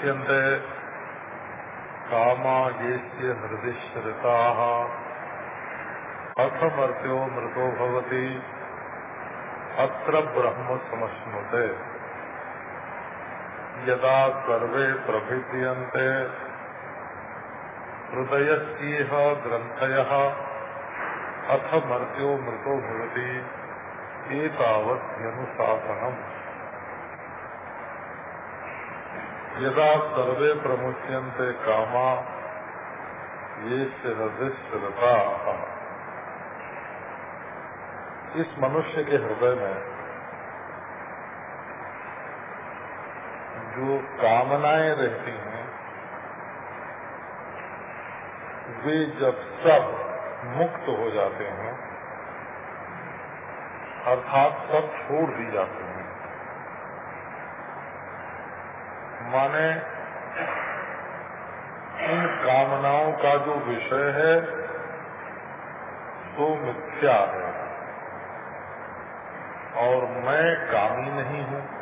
यदा सर्वे प्रमुच्यन्ते कामा येस्य हृदयश्रिताः मृतो भवति। अत्र ब्रह्म समश्नुते। यदा सर्वे प्रभिद्यन्ते हृदयस्येह ग्रन्थयः, अथ मर्त्यो मृतो भवति। एतावत्यनुशासनम् यदा सर्वे प्रमुच्यन्ते कामा ये हृदयता इस मनुष्य के हृदय में जो कामनाएँ रहती हैं, वे जब सब मुक्त हो जाते हैं, अर्थात सब छोड़ दी जाते हैं। माने इन कामनाओं का जो विषय है तो मिथ्या है। और मैं कामी नहीं हूँ।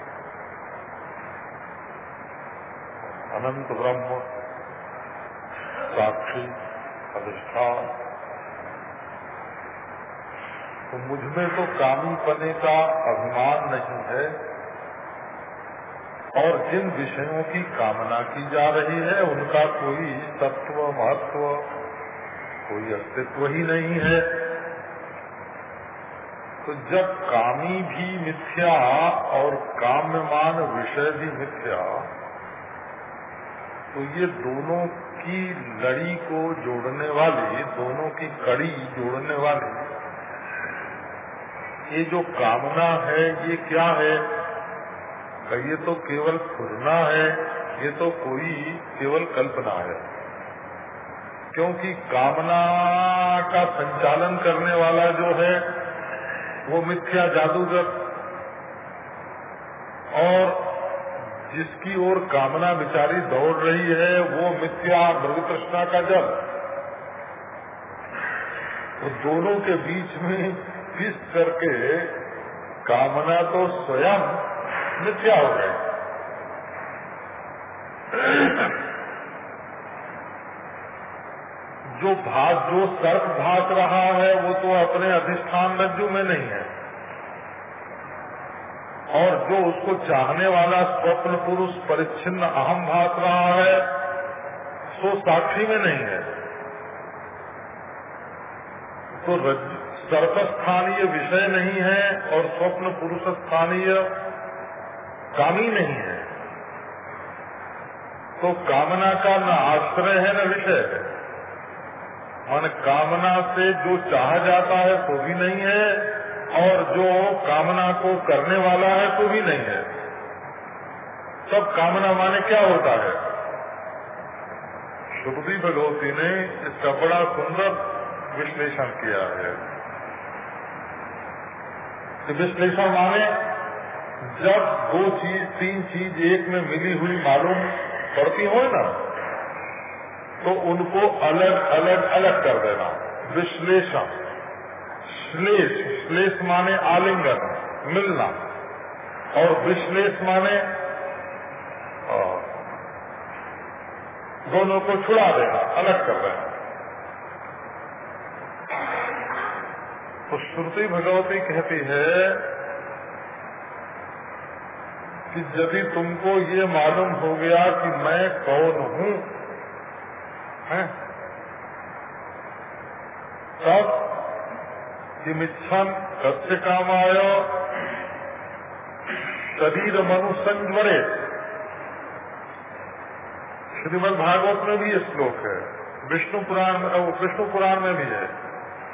अनंत ब्रह्म, साक्षी, अधिष्ठान। तो मुझमें तो कामी पने का अभिमान नहीं है। और जिन विषयों की कामना की जा रही है, उनका कोई तत्व, महत्व, कोई अस्तित्व ही नहीं है। तो जब कामी भी मिथ्या और काम्यमान विषय भी मिथ्या तो ये दोनों की लड़ी को जोड़ने वाली, दोनों की कड़ी जोड़ने वाली, ये जो कामना है, ये क्या है? ये तो केवल खुरना है, ये तो कोई केवल कल्पना है। क्योंकि कामना का संचालन करने वाला जो है, वो मिथ्या जादूगर। और जिसकी ओर कामना बिचारी दौड़ रही है, वो मिथ्या मृग कृष्णा का जल। तो दोनों के बीच में पिस करके कामना तो स्वयं मिथ्या हो गए जो भाग, जो सर्प भाग रहा है, वो तो अपने अधिष्ठान रज्जु में नहीं है। और जो उसको चाहने वाला स्वप्न पुरुष परिच्छिन्न अहम भाग रहा है, सो साक्षी में नहीं है। तो सर्प स्थानीय विषय नहीं है और स्वप्न पुरुष स्थानीय कामी नहीं है। तो कामना का न आश्रय है न विषय है। मन कामना से जो चाह जाता है तो भी नहीं है, और जो कामना को करने वाला है तो भी नहीं है। सब कामना माने क्या होता है? सुखदी भगवती ने इसका बड़ा सुंदर विश्लेषण किया है। विश्लेषण माने जब दो चीज़, तीन चीज़ एक में मिली हुई मालूम पड़ती हो ना तो उनको अलग अलग अलग कर देना। विश्लेषण। श्लेष। श्लेष माने आलिंगन, मिलना। और विश्लेष माने दोनों को छुड़ा देना, अलग कर देना। तो श्रुति भगवती कहती है कि यदि तुमको ये मालूम हो गया कि मैं कौन हूँ तब किमिच्छन कस्य काम आयो। शरीर मनु संजरे श्रीमद भागवत में भी ये श्लोक है। विष्णु पुराण में विष्णु पुराण में भी है।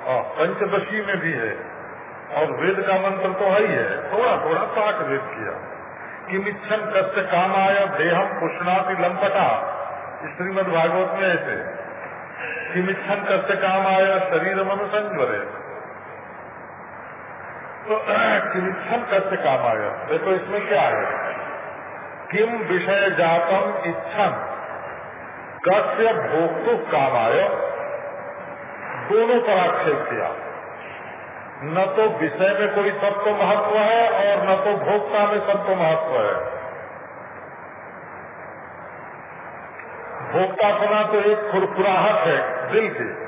और पंचदशी में भी है। और वेद का मंत्र तो है ही है। थोड़ा थोड़ा पाठ वेद किया। किमिच्छन कस्य काम आया देहम पुष्णाति लंपटा श्रीमद भागवत में ऐसे। किमिच्छन कस्य काम आया शरीर मन संजरे तो किमिच्छन कस्य काम आया देखो इसमें क्या है। किम विषय जातम इच्छन? कस्य भोक्तु काम आया दोनों पर आक्षेप किया। न तो विषय में कोई तत्व महत्व है और न तो भोक्ता में तत्व महत्व है। भोक्ता भोक्तापना तो एक खुरखुराहट है, दिल की।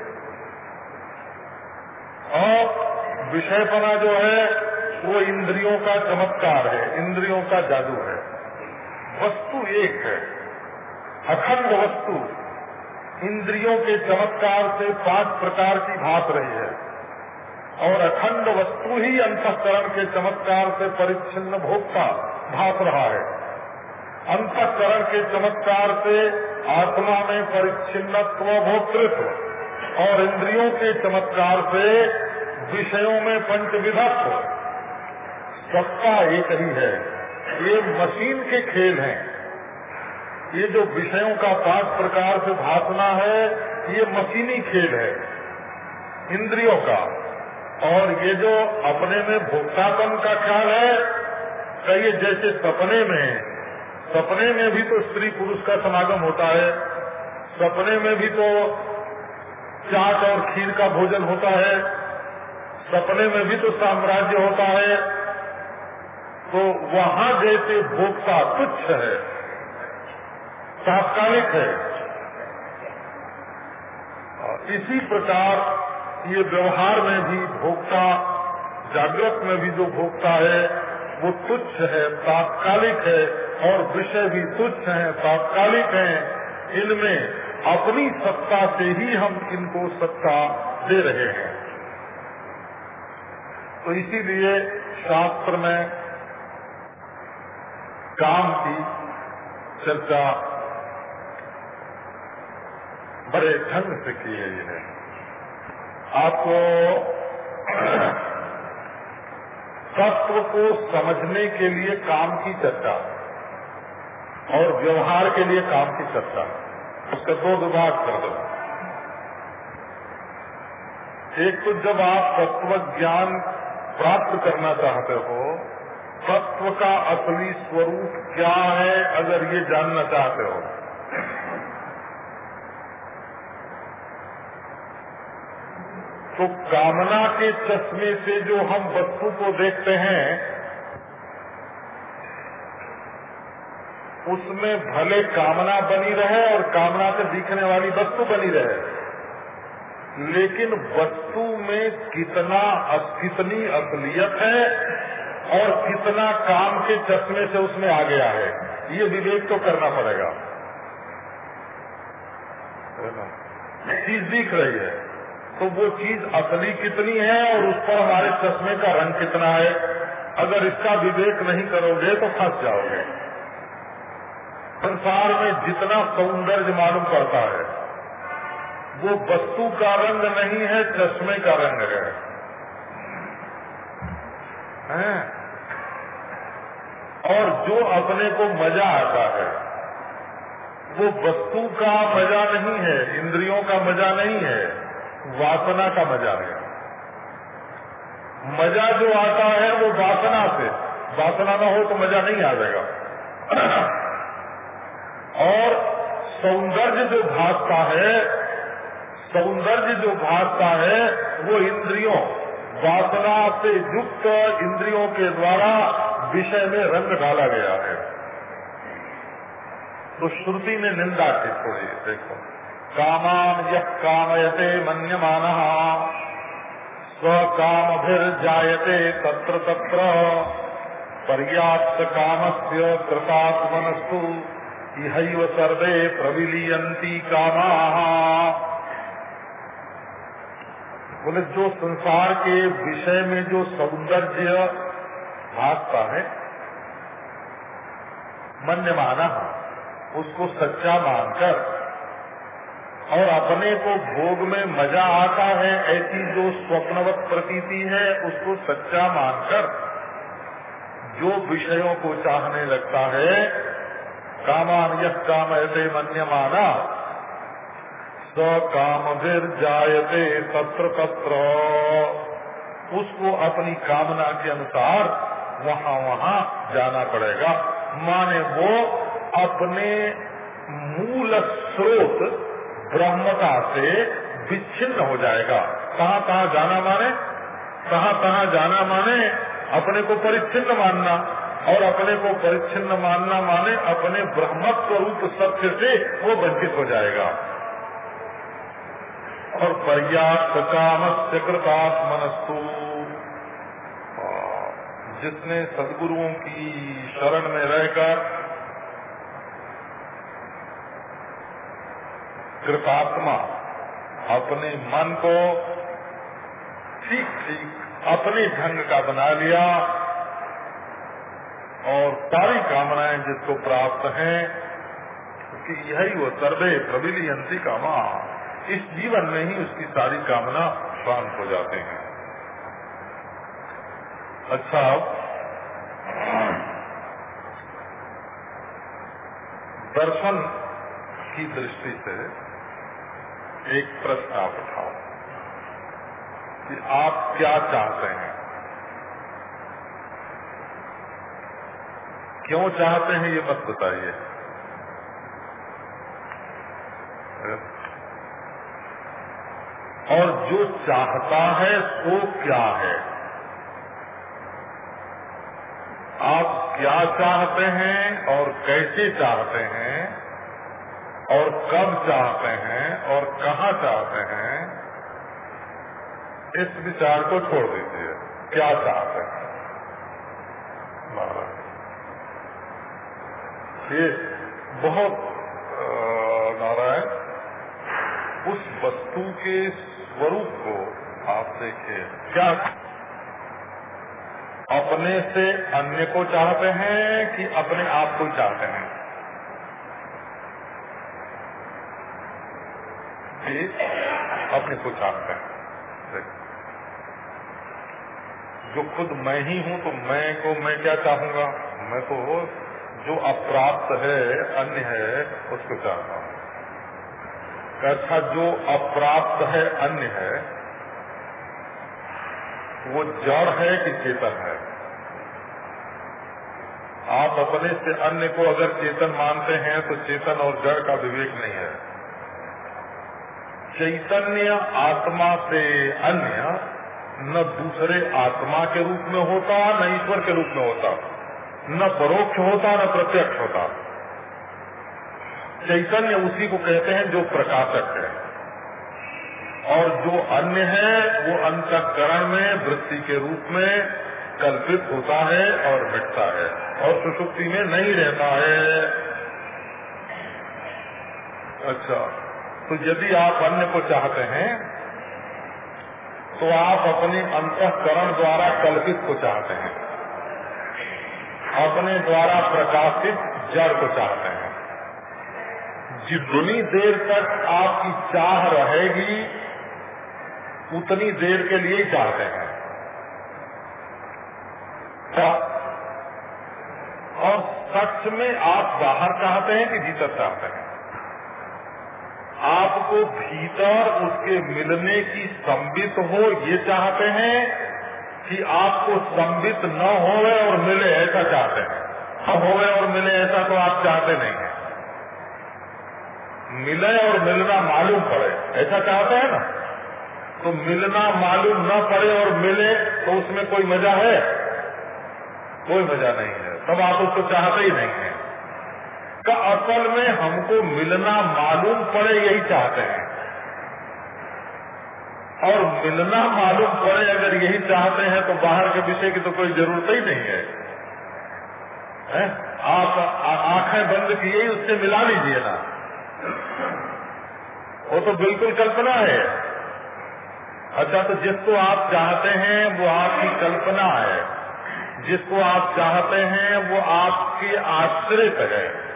और विषयपना जो है, वो इंद्रियों का चमत्कार है, इंद्रियों का जादू है। वस्तु एक है, अखंड वस्तु। इंद्रियों के चमत्कार से पाँच प्रकार की भाप रही है। और अखंड वस्तु ही अंतकरण के चमत्कार से परिच्छिन्न भोक्ता भाप रहा है। अंतकरण के चमत्कार से आत्मा में परिच्छिन्नत्व भोक्तृत्व और इंद्रियों के चमत्कार से विषयों में पंचविधत्व सबका एक ही है। ये मशीन के खेल हैं। ये जो विषयों का पाँच प्रकार से भाषना है, ये मशीनी खेल है। इंद्रियों का। और ये जो अपने में भोक्तापन का ख्याल है, कहिए जैसे सपने में सपने में भी तो स्त्री पुरुष का समागम होता है, सपने में भी तो चाट और खीर का भोजन होता है, सपने में भी तो साम्राज्य होता है तो वहाँ जैसे भोक्ता तुच्छ है, तात्कालिक है। इसी प्रकार ये व्यवहार में भी भोक्ता, जागृत में भी जो भोक्ता है, वो तुच्छ है, तात्कालिक है, और विषय भी तुच्छ है, तात्कालिक है। इनमें अपनी सत्ता से ही हम इनको सत्ता दे रहे हैं। तो इसीलिए शास्त्र में काम की चर्चा बड़े ढंग से की है। आपको तत्व को समझने के लिए काम की चर्चा और व्यवहार के लिए काम की चर्चा। उसका दो विभाग कर दो। एक तो जब आप तत्व ज्ञान प्राप्त करना चाहते हो, तत्व का असली स्वरूप क्या है अगर ये जानना चाहते हो? तो कामना के चश्मे से जो हम वस्तु को देखते हैं, उसमें भले कामना बनी रहे और कामना से दिखने वाली वस्तु बनी रहे, लेकिन वस्तु में कितना, कितनी असलियत है और कितना काम के चश्मे से उसमें आ गया है, ये विवेक तो करना पड़ेगा। चीज़ दिख रही है। तो वो चीज़ असली कितनी है और उस पर हमारे चश्मे का रंग कितना है? अगर इसका विवेक नहीं करोगे तो फंस जाओगे। संसार में जितना सौंदर्य मालूम पड़ता है वो वस्तु का रंग नहीं है चश्मे का रंग है, है? और जो अपने को मज़ा आता है वो वस्तु का मज़ा नहीं है इंद्रियों का मज़ा नहीं है। वासना का मज़ा है। मज़ा जो आता है वो वासना से। वासना ना हो तो मज़ा नहीं आ जाएगा। और सौंदर्य जो भासता है, सौंदर्य जो भासता है, वो इंद्रियों, वासना से युक्त इंद्रियों के द्वारा विषय में रंग डाला गया है। तो श्रुति ने निंदा की थोड़ी, देखो। कामान यह कामयते मनमान स्वकामभिर्जायते तत्र तत्र। पर्याप्त कामस्य कृतात्मनस्तु इहैव सर्वे प्रविलीयन्ति कामा। बोले, जो संसार के विषय में जो सौंदर्य भागता है मन्य माना उसको सच्चा मानकर और अपने को भोग में मज़ा आता है, ऐसी जो स्वप्नवत प्रतीति है, उसको सच्चा मानकर जो विषयों को चाहने लगता है, कामान यह काम ऐसे मन्य माना स काम फिर जायते तत्र तत्र। उसको अपनी कामना के अनुसार वहाँ वहाँ जाना पड़ेगा। माने वो अपने मूल स्रोत ब्रह्मता से विच्छिन्न हो जाएगा। कहाँ कहाँ जाना माने? कहाँ कहाँ जाना माने? अपने को परिच्छिन्न मानना। और अपने को परिच्छिन्न मानना माने अपने ब्रह्मत्व रूप सत्य से वो वंचित हो जाएगा। और पर्याप्त काम से कृतात्मनस्तु जिसने सदगुरुओं की शरण में रहकर कृतात्मा अपने मन को ठीक ठीक अपने ढंग का बना लिया और सारी कामनाएँ जिसको प्राप्त हैं कि यही वो सर्वे प्रबिली अंति कामा। इस जीवन में ही उसकी सारी कामना शांत हो जाते हैं। अच्छा दर्शन की दृष्टि से एक प्रश्न आप उठाओ कि आप क्या चाहते हैं? क्यों चाहते हैं ये मत बताइए? और जो चाहता है, वो क्या है? आप क्या चाहते हैं और कैसे चाहते हैं? और कब चाहते हैं और कहाँ चाहते हैं, इस विचार को छोड़ दीजिए। क्या चाहते हैं? ये बहुत नारायण, उस वस्तु के स्वरूप को आप देखिए। क्या अपने से अन्य को चाहते हैं कि अपने आप को चाहते हैं? अपने को चाहते हैं। जो खुद मैं ही हूँ तो मैं को मैं क्या चाहूँगा? मैं तो जो अप्राप्त है, अन्य है, उसको चाहता हूँ। अच्छा जो अप्राप्त है, अन्य है, वो जड़ है कि चेतन है? आप अपने से अन्य को अगर चेतन मानते हैं तो चेतन और जड़ का विवेक नहीं है। चैतन्य आत्मा से अन्य न दूसरे आत्मा के रूप में होता, न ईश्वर के रूप में होता, न परोक्ष होता, न प्रत्यक्ष होता। चैतन्य उसी को कहते हैं जो प्रकाशक है। और जो अन्य है, वो अंतकरण में, वृत्ति के रूप में कल्पित होता है और मिटता है, और सुसुप्ति में नहीं रहता है। अच्छा। तो यदि आप अन्य को चाहते हैं तो आप अपने अंतकरण द्वारा कल्पित को चाहते हैं। अपने द्वारा प्रकाशित जड़ को चाहते हैं। जितनी देर तक आपकी चाह रहेगी, उतनी देर के लिए ही चाहते हैं। और सच में आप बाहर चाहते हैं कि भीतर चाहते हैं? आपको भीतर उसके मिलने की संबित हो, ये चाहते हैं कि आपको संबित न होवे और मिले ऐसा चाहते हैं। हम होवे और मिले ऐसा तो आप चाहते नहीं है। मिले और मिलना मालूम पड़े, ऐसा चाहते हैं ना? तो मिलना मालूम न पड़े और मिले तो उसमें कोई मज़ा है? कोई मज़ा नहीं है। तब आप उसको चाहते ही नहीं है। का असल में हमको मिलना मालूम पड़े यही चाहते हैं। और मिलना मालूम पड़े अगर यही चाहते हैं तो बाहर के विषय की तो कोई ज़रूरत ही नहीं है, है? आप आँखें बंद किए ही उससे मिला लीजिए ना। वो तो बिल्कुल कल्पना है। अच्छा तो जिसको आप चाहते हैं वो आपकी कल्पना है। जिसको आप चाहते हैं वो आपके आश्रित है।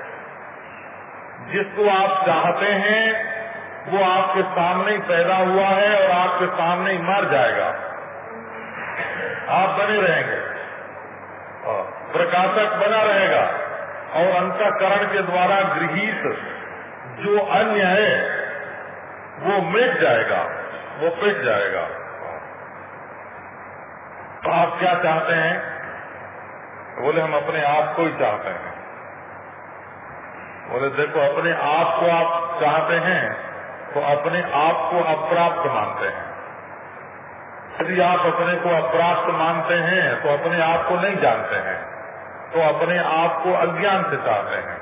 जिसको आप चाहते हैं, वो आपके सामने ही पैदा हुआ है और आपके सामने ही मर जाएगा। आप बने रहेंगे। प्रकाशक बना रहेगा और अंतकरण के द्वारा गृहित जो अन्य है, वो मिट जाएगा, वो पिट जाएगा। तो आप क्या चाहते हैं? बोले, हम अपने आप को ही चाहते हैं। बोले, देखो, अपने आप को आप चाहते हैं तो अपने आप को अप्राप्त मानते हैं। यदि आप अपने को अप्राप्त मानते हैं तो अपने आप को नहीं जानते हैं तो अपने आप को अज्ञान से चाहते हैं।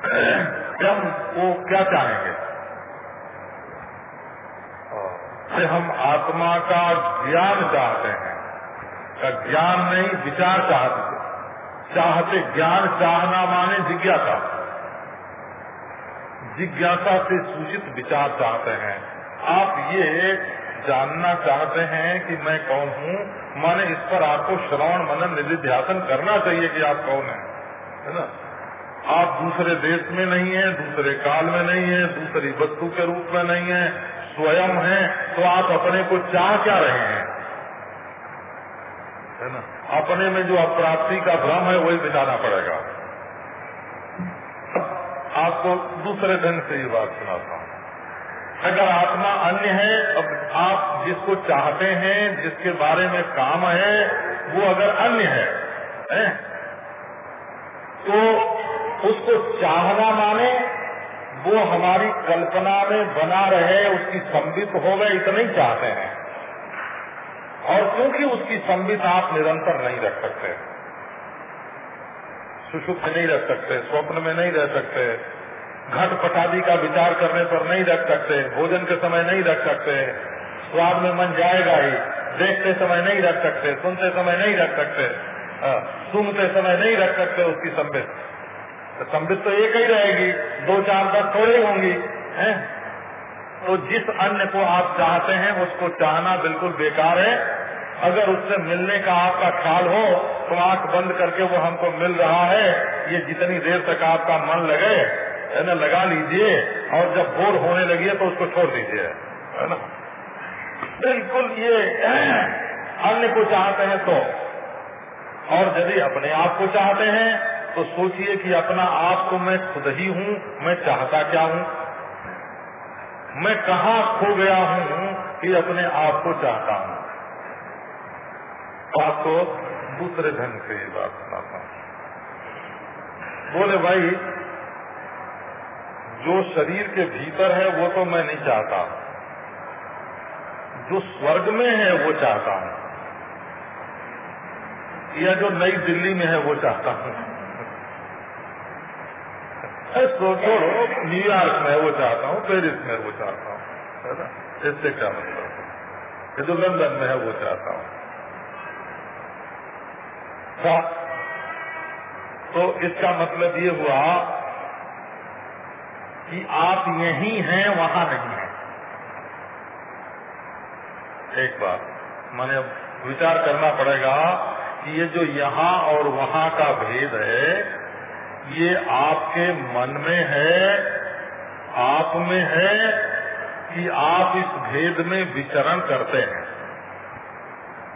हम वो क्या चाहेंगे? से हम आत्मा का ज्ञान चाहते हैं। का ज्ञान नहीं, विचार चाहते चाहते ज्ञान, चाहना माने जिज्ञासा। जिज्ञासा से सूचित विचार चाहते हैं। आप ये जानना चाहते हैं कि मैं कौन हूँ? माने इस पर आपको श्रवण, मनन, निधिध्यासन करना चाहिए कि आप कौन हैं। है ना? आप दूसरे देश में नहीं है, दूसरे काल में नहीं है, दूसरी वस्तु के रूप में नहीं है, स्वयं है तो आप अपने को चाह क्या रहे हैं? है ना? अपने में जो अप्राप्ति का भ्रम है वही बिताना पड़ेगा। आपको दूसरे ढंग से ये बात सुनाता हूँ। अगर आत्मा अन्य है अब आप जिसको चाहते हैं जिसके बारे में काम है वो अगर अन्य है, है? तो उसको चाहना माने वो हमारी कल्पना में बना रहे उसकी संबित हो गए इतना ही चाहते हैं। और क्योंकि उसकी संबित आप निरंतर नहीं रख सकते सुषुप्त नहीं रख सकते, स्वप्न में नहीं रह सकते, घट पटादी का विचार करने पर नहीं रख सकते, भोजन के समय नहीं रख सकते, स्वाद में मन जाएगा ही, देखते समय नहीं रख सकते, सुनते समय नहीं रख सकते सुनते समय नहीं रख सकते उसकी संबित तो संबित तो एक ही रहेगी, दो चार दस थोड़ी होंगी, हैं? तो जिस अन्य को आप चाहते हैं, उसको चाहना बिल्कुल बेकार है। अगर उससे मिलने का आपका ख्याल हो तो आँख बंद करके वो हमको मिल रहा है। ये जितनी देर तक आपका मन लगे, है ना, लगा लीजिए, और जब बोर होने लगी तो उसको छोड़ दीजिए, है ना। बिल्कुल ये अन्य को चाहते हैं तो और यदि अपने आप को चाहते हैं तो सोचिए कि अपना आप को मैं खुद ही हूँ, मैं चाहता क्या हूँ? मैं कहा खो गया हूँ कि अपने आप को चाहता हूँ? आपको दूसरे ढंग से ये बात सुनाता हूँ। बोले, भाई, जो शरीर के भीतर है, वो तो मैं नहीं चाहता जो स्वर्ग में है, वो चाहता हूँ। या जो नई दिल्ली में है, वो चाहता हूँ। छोड़ो, न्यूयॉर्क में वो चाहता हूँ, पेरिस में वो चाहता हूँ इससे क्या मतलब? ये जो लंदन में है, वो चाहता हूँ। तो इसका मतलब ये हुआ कि आप यही हैं, वहाँ नहीं हैं। एक बात, मैंने विचार करना पड़ेगा कि ये जो यहाँ और वहाँ का भेद है ये आपके मन में है, आप में है कि आप इस भेद में विचरण करते हैं।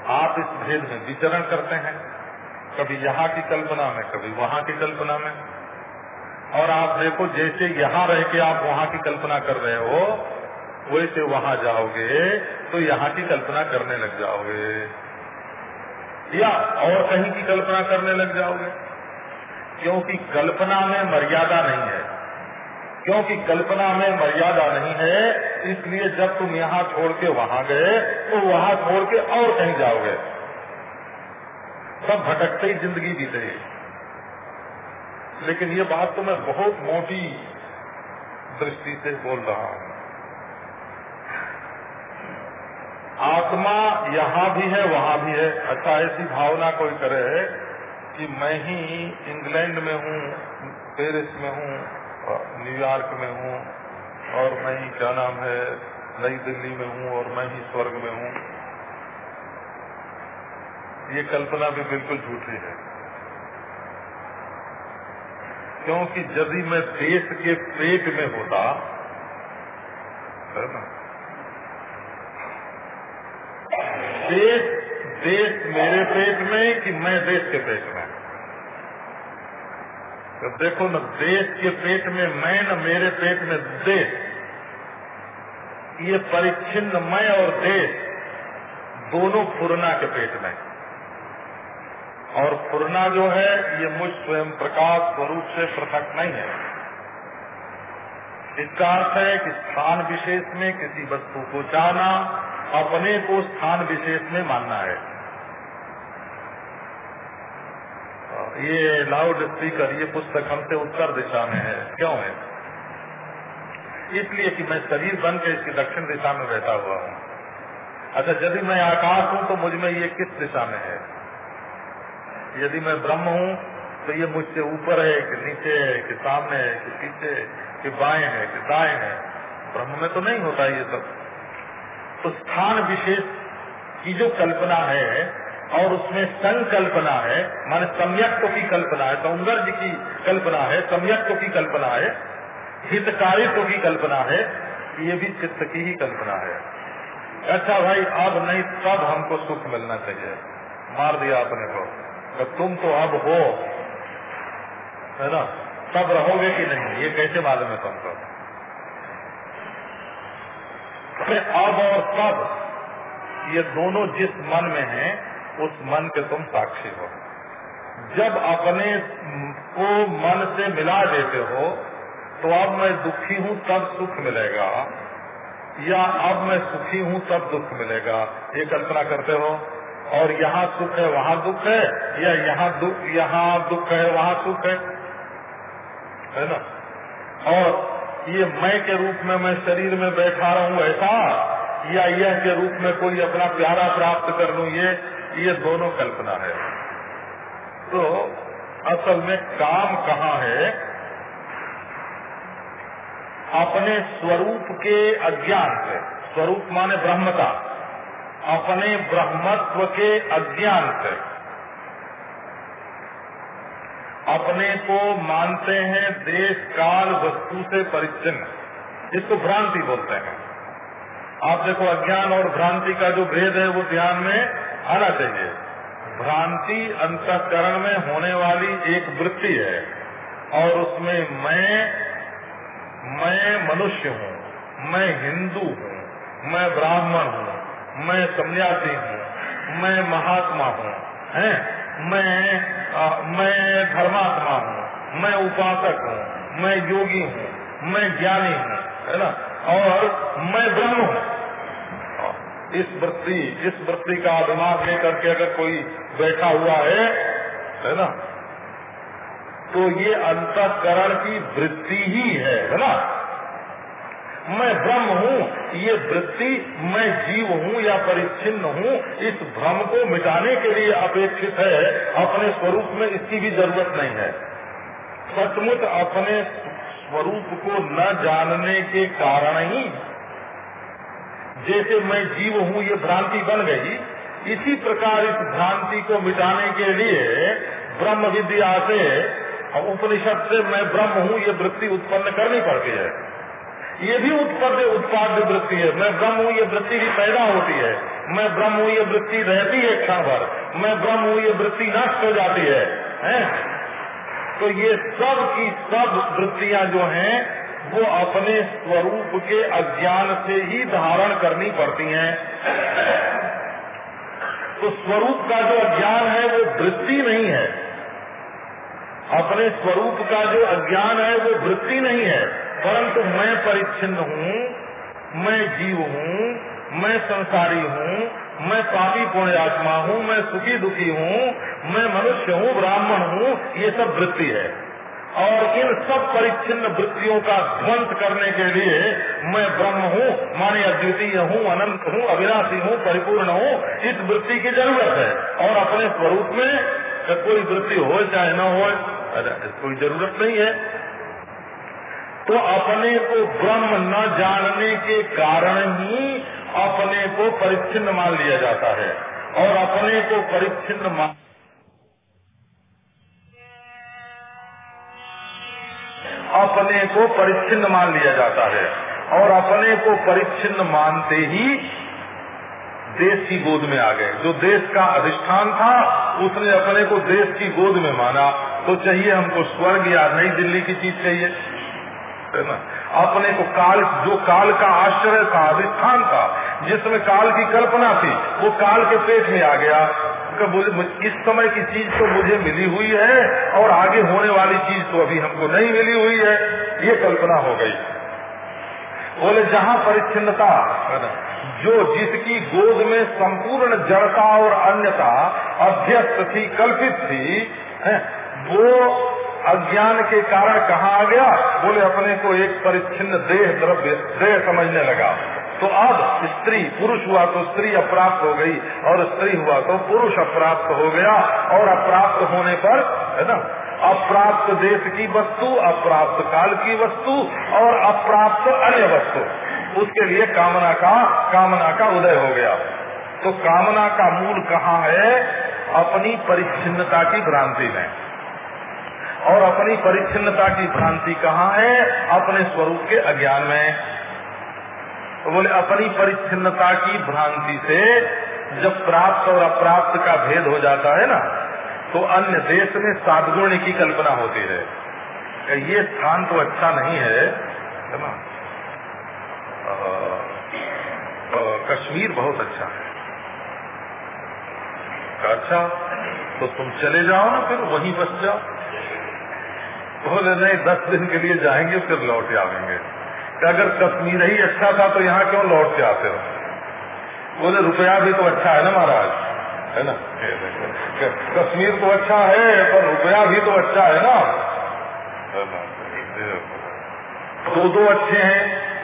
आप इस भेद में विचरण करते हैं। कभी यहाँ की कल्पना में, कभी वहाँ की कल्पना में। और आप देखो, जैसे यहाँ रह के आप वहाँ की कल्पना कर रहे हो, वैसे वहाँ जाओगे तो यहाँ की कल्पना करने लग जाओगे। या और कहीं की कल्पना करने लग जाओगे। क्योंकि कल्पना में मर्यादा नहीं है। क्योंकि कल्पना में मर्यादा नहीं है, इसलिए जब तुम यहाँ छोड़ के वहाँ गए तो वहाँ छोड़ के और कहीं जाओगे। सब भटकते ही ज़िंदगी बीतेगी लेकिन ये बात तो मैं बहुत मोटी दृष्टि से बोल रहा हूँ। आत्मा यहाँ भी है, वहाँ भी है। अच्छा ऐसी भावना कोई करे कि मैं ही इंग्लैंड में हूँ, पेरिस में हूँ न्यूयॉर्क में हूँ, और मैं ही क्या नाम है, नई दिल्ली में हूँ, और मैं ही स्वर्ग में हूँ। ये कल्पना भी बिल्कुल झूठी है। क्योंकि यदि मैं देश के पेट में होता, है ना? देश देश मेरे पेट में कि मैं देश के पेट में? तो देखो न, देश के पेट में मैं न, मेरे पेट में देश। ये परिच्छिन्न मैं और देश, दोनों फुरना के पेट में। और फुरना जो है, ये मुझ स्वयं प्रकाश स्वरूप से पृथक नहीं है। इसका अर्थ है कि स्थान विशेष में किसी वस्तु को चाहना अपने को स्थान विशेष में मानना है। ये लाउड स्पीकर ये पुस्तक हमसे उत्तर दिशा में है। क्यों है? इसलिए कि मैं शरीर बन के इसकी दक्षिण दिशा में बैठा हुआ हूँ। अच्छा यदि मैं आकाश हूँ तो मुझमें ये किस दिशा में है? यदि मैं ब्रह्म हूँ तो ये मुझसे ऊपर है कि नीचे है, कि सामने है, कि पीछे कि बाएँ है, कि दाएँ है। ब्रह्म में तो नहीं होता ये सब। तो स्थान विशेष की जो कल्पना है और उसमें संकल्पना है, माने सम्यक्त्व की कल्पना है, सौंदर्य की कल्पना है, सम्यक्त्व की कल्पना है, हितकारित्व की कल्पना है, ये भी चित्त की ही कल्पना है। अच्छा भाई, अब नहीं, तब हमको सुख मिलना चाहिए। मार दिया आपने को तो तुम तो अब हो। है ना? तब रहोगे कि नहीं? ये कैसे मालूम है तुमको? अब और तब, ये दोनों जिस मन में हैं उस मन के तुम साक्षी हो। जब अपने को मन से मिला देते हो तो अब मैं दुखी हूँ, तब सुख मिलेगा। या अब मैं सुखी हूँ, तब दुख मिलेगा। ये कल्पना करते हो, और यहाँ सुख है, वहाँ दुख है, या यहाँ दुख यहाँ दुख है, वहाँ सुख है? है ना? और ये मैं के रूप में मैं शरीर में बैठा रहा हूँ ऐसा, या यह के रूप में कोई अपना प्यारा प्राप्त कर लू, ये ये दोनों कल्पना है। तो असल में काम कहाँ है? अपने स्वरूप के अज्ञान से। स्वरूप माने ब्रह्मता। अपने ब्रह्मत्व के अज्ञान से। अपने को मानते हैं देश, काल, वस्तु से परिचिन्न। इसको भ्रांति बोलते हैं। आप देखो, अज्ञान और भ्रांति का जो भेद है, वो ध्यान में आना चाहिए भ्रांति अंतकरण में होने वाली एक वृत्ति है। और उसमें मैं मैं मनुष्य हूँ मैं हिंदू हूँ मैं ब्राह्मण हूँ मैं सन्यासी हूँ मैं महात्मा हूँ है? मैं आ, मैं धर्मात्मा हूँ मैं उपासक हूँ मैं योगी हूँ मैं ज्ञानी हूँ है ना? और मैं ब्रह्म हूँ। इस वृत्ति इस वृत्ति का दिमाग लेकर के अगर कोई बैठा हुआ है है ना? तो ये अंतकरण की वृत्ति ही है है ना? मैं ब्रह्म हूँ, ये वृत्ति मैं जीव हूँ या परिच्छिन्न हूँ, इस भ्रम को मिटाने के लिए अपेक्षित है, अपने स्वरूप में इसकी भी ज़रूरत नहीं है। सचमुच अपने स्वरूप को न जानने के कारण ही जैसे मैं जीव हूँ ये भ्रांति बन गई। इसी प्रकार इस भ्रांति को मिटाने के लिए ब्रह्म विद्या से उपनिषद से मैं ब्रह्म हूँ ये वृत्ति उत्पन्न करनी पड़ती है। ये भी उत्पन्न उत्पाद वृत्ति है। मैं ब्रह्म हूँ ये वृत्ति भी पैदा होती है। मैं ब्रह्म हूँ ये वृत्ति रहती है क्षण भर। मैं ब्रह्म हूँ ये वृत्ति नष्ट हो जाती है, है? तो ये सब की सब वृत्तियाँ जो हैं वो अपने स्वरूप के अज्ञान से ही धारण करनी पड़ती हैं। तो स्वरूप का जो अज्ञान है, वो वृत्ति नहीं है। अपने स्वरूप का जो अज्ञान है, वो वृत्ति नहीं है। परंतु मैं परिच्छिन्न हूँ, मैं जीव हूँ, मैं संसारी हूँ, मैं पापी पुण्यात्मा हूँ, मैं सुखी दुखी हूँ, मैं मनुष्य हूँ, ब्राह्मण हूँ, ये सब वृत्ति है। और इन सब परिच्छिन्न वृत्तियों का ध्वंस करने के लिए मैं ब्रह्म हूँ माने अद्वितीय हूँ, अनंत हूँ, अविनाशी हूँ, परिपूर्ण हूँ, इस वृत्ति की ज़रूरत है। और अपने स्वरूप में कोई वृत्ति हो चाहे न हो कोई ज़रूरत नहीं है। तो अपने को ब्रह्म न जानने के कारण ही अपने को परिच्छिन्न मान लिया जाता है। और अपने को परिच्छिन्न मान अपने को परिच्छिन्न मान लिया जाता है। और अपने को परिच्छिन्न मानते ही देश की गोद में आ गए। जो देश का अधिष्ठान था, उसने अपने को देश की गोद में माना। तो चाहिए हमको स्वर्ग या नई दिल्ली की चीज़ चाहिए। ना? अपने को काल, जो काल का आश्रय था, अधिष्ठान था जिसमें काल की कल्पना थी, वो काल के पेट में आ गया। इस समय की चीज़ तो मुझे मिली हुई है और आगे होने वाली चीज़ तो अभी हमको नहीं मिली हुई है। ये कल्पना हो गई। बोले, जहाँ परिच्छिन्नता, जो जिसकी गोद में संपूर्ण जड़ता और अन्यता अध्यस्त थी, कल्पित थी वो अज्ञान के कारण कहाँ आ गया? बोले, अपने को एक परिच्छिन्न देह द्रव्य, देह समझने लगा। तो अब स्त्री, पुरुष हुआ तो स्त्री अप्राप्त हो गई, और स्त्री हुआ तो पुरुष अप्राप्त हो गया, और अप्राप्त होने पर, है ना, अप्राप्त देश की वस्तु, अप्राप्त काल की वस्तु, और अप्राप्त अन्य वस्तु। उसके लिए कामना का कामना का उदय हो गया। तो कामना का मूल कहाँ है? अपनी परिच्छिन्नता की भ्रांति में। और अपनी परिच्छिन्नता की भ्रांति कहाँ है? अपने स्वरूप के अज्ञान में। बोले अपनी परिच्छिन्नता की भ्रांति से जब प्राप्त और अप्राप्त का भेद हो जाता है ना तो अन्य देश में साधगुण की कल्पना होती है। ये स्थान तो अच्छा नहीं है है ना? कश्मीर बहुत अच्छा है। अच्छा तो तुम चले जाओ ना फिर वहीं बस जाओ। बोले, नहीं, दस दिन के लिए जाएँगे, फिर लौट आवेंगे अगर कश्मीर ही अच्छा था तो यहाँ क्यों लौट के आते हो? बोले, रुपया भी तो अच्छा है ना महाराज? है ना? कश्मीर तो अच्छा है, पर रुपया भी तो अच्छा है ना? दो दो अच्छे हैं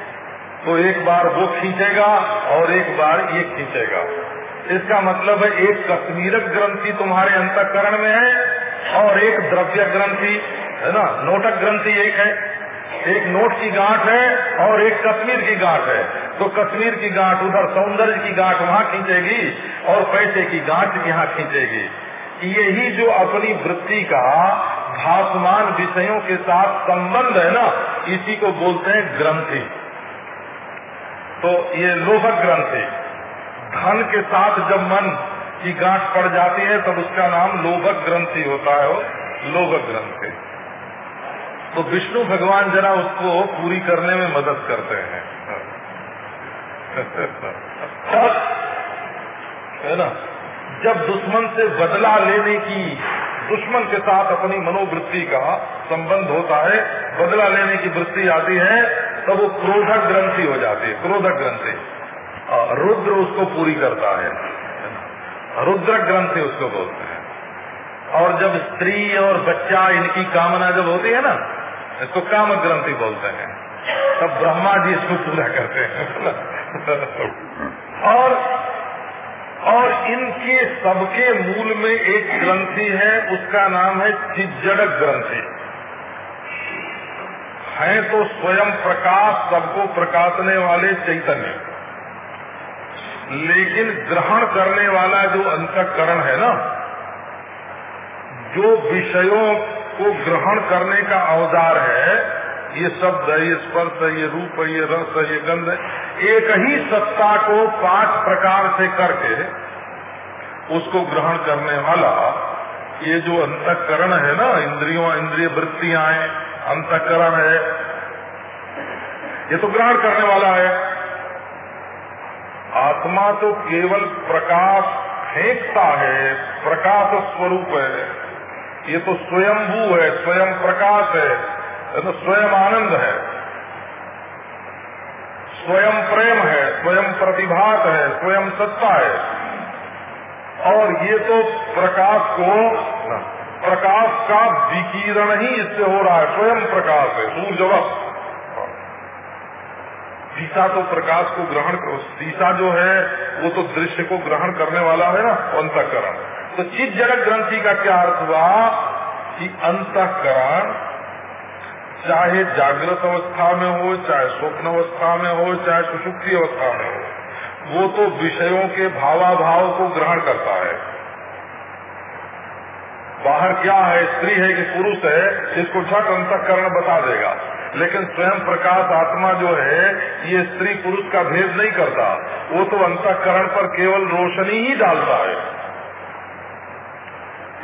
तो एक बार वो खींचेगा और एक बार ये खींचेगा। इसका मतलब है, एक कश्मीरक ग्रंथि तुम्हारे अंतकरण में है और एक द्रव्य ग्रंथि, है ना? नोटक ग्रंथि एक है। एक नोट की गांठ है और एक कश्मीर की गांठ है। तो कश्मीर की गांठ उधर, सौंदर्य की गांठ वहाँ खींचेगी और पैसे की गांठ यहाँ खींचेगी। यही जो अपनी वृत्ति का भासमान विषयों के साथ संबंध है ना, इसी को बोलते हैं ग्रंथि। तो ये लोभक ग्रंथि। धन के साथ जब मन की गांठ पड़ जाती है, तब उसका नाम लोभक ग्रंथि होता है, वो लोभक ग्रंथि। तो विष्णु भगवान जरा उसको पूरी करने में मदद करते हैं। है ना, जब दुश्मन से बदला लेने की, दुश्मन के साथ अपनी मनोवृत्ति का संबंध होता है, बदला लेने की वृत्ति आती है, तब वो क्रोधक ग्रंथि हो जाती है, क्रोधक ग्रंथि। रुद्र उसको पूरी करता है रुद्र ग्रंथि उसको बोलते हैं। और जब स्त्री और बच्चा इनकी कामना जब होती है ना इसको काम ग्रंथि बोलते हैं। तब ब्रह्मा जी इसको पूरा करते हैं। और और इनके सबके मूल में एक ग्रंथि है, उसका नाम है चिज्जड़क ग्रंथि। है तो स्वयं प्रकाश, सबको प्रकाशने वाले चैतन्य। लेकिन ग्रहण करने वाला जो अंतकरण है ना, जो विषयों को ग्रहण करने का औज़ार है, ये शब्द है, ये स्पर्श है, ये रूप है, ये रस है, ये गंध है, एक ही सत्ता को पाँच प्रकार से करके उसको ग्रहण करने वाला, ये जो अंतकरण है ना, इंद्रियों, इंद्रिय वृत्तियाँ अंतकरण है, ये तो ग्रहण करने वाला है। आत्मा तो केवल प्रकाश फेंकता है, प्रकाश स्वरूप है। ये तो स्वयंभू है, स्वयं प्रकाश है, ये तो स्वयं आनंद है। स्वयं प्रेम है, स्वयं प्रतिभात है, स्वयं सत्ता है। और ये तो प्रकाश को प्रकाश का विकीर्ण ही इससे हो रहा है, स्वयं प्रकाश है, सूर्यवत। सीसा तो प्रकाश को ग्रहण सीसा जो है, वो तो दृश्य को ग्रहण करने वाला है ना, अंतकरण। तो चित जगत ग्रंथि का क्या अर्थ हुआ कि अंतकरण, चाहे जागृत अवस्था में हो, चाहे स्वप्न अवस्था में हो, चाहे सुषुप्ति अवस्था में हो, वो तो विषयों के भावाभाव को ग्रहण करता है। बाहर क्या है? स्त्री है कि पुरुष है, इसको झट अंतकरण बता देगा। लेकिन स्वयं प्रकाश आत्मा जो है, ये स्त्री पुरुष का भेद नहीं करता। वो तो अंतकरण पर केवल रोशनी ही डालता है।